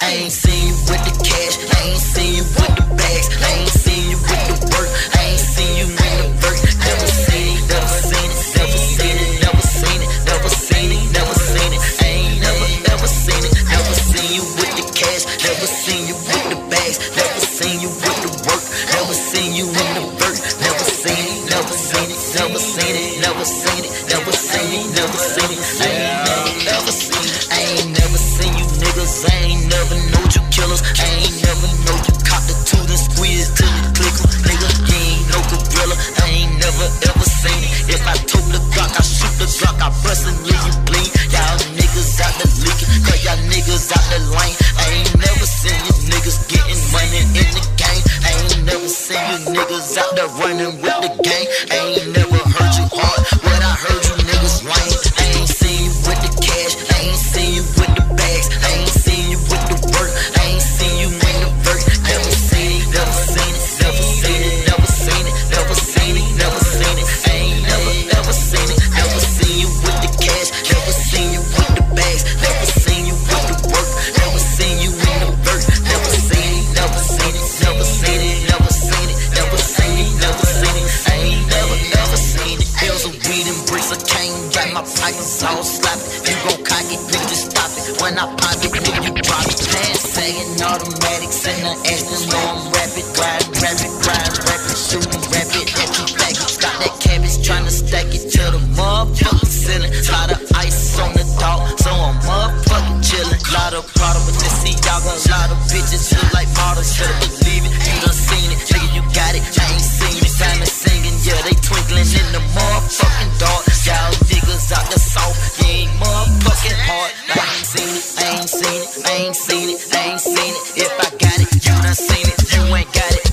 I ain't seen you with the cash. I ain't seen you with the bags. I ain't seen you with the work. I ain't seen you in the work. Never seen it, never seen it, never seen it, never seen it, never seen it, never seen it. I ain't never ever seen it. Never seen you with the cash. Never seen you with the bags. Never seen you with the work. Never seen you in the work. Never seen it, never seen it, never seen it, never seen it, never seen it, never seen it. I ain't never ever seen it. I ain't never niggas. I ain't never know you killers. I ain't never know you cop the tooth and squeeze till you click 'em. Nigga, you ain't no gorilla. I ain't never ever seen it. If I took the Glock, I shoot the Glock, I bust and leave you bleed. Y'all niggas out the leaking, cause y'all niggas out the lane. I ain't never seen you niggas getting money in the game. I ain't never seen you niggas out there running with the gang. I ain't never heard you hard, my pockets all slapping. You gon' cock it, nigga, just stop it. When I pop it, nigga, you drop it. Pants sagging, automatics in the Ashton, know I'm rapid, Grind, rapid, riding rapid, shooting rapid, at you back. Got that cabbage tryna stack it to the motherfucking ceiling. Lot of ice on the dog, so I'm motherfucking chillin'. Lot of product, but this see y'all a lot of bitches look like models. Should've believe it, you done seen it, nigga, you got it. seen it, I ain't seen it, I ain't seen it, I ain't seen it. If I got it, you done seen it, you ain't got it.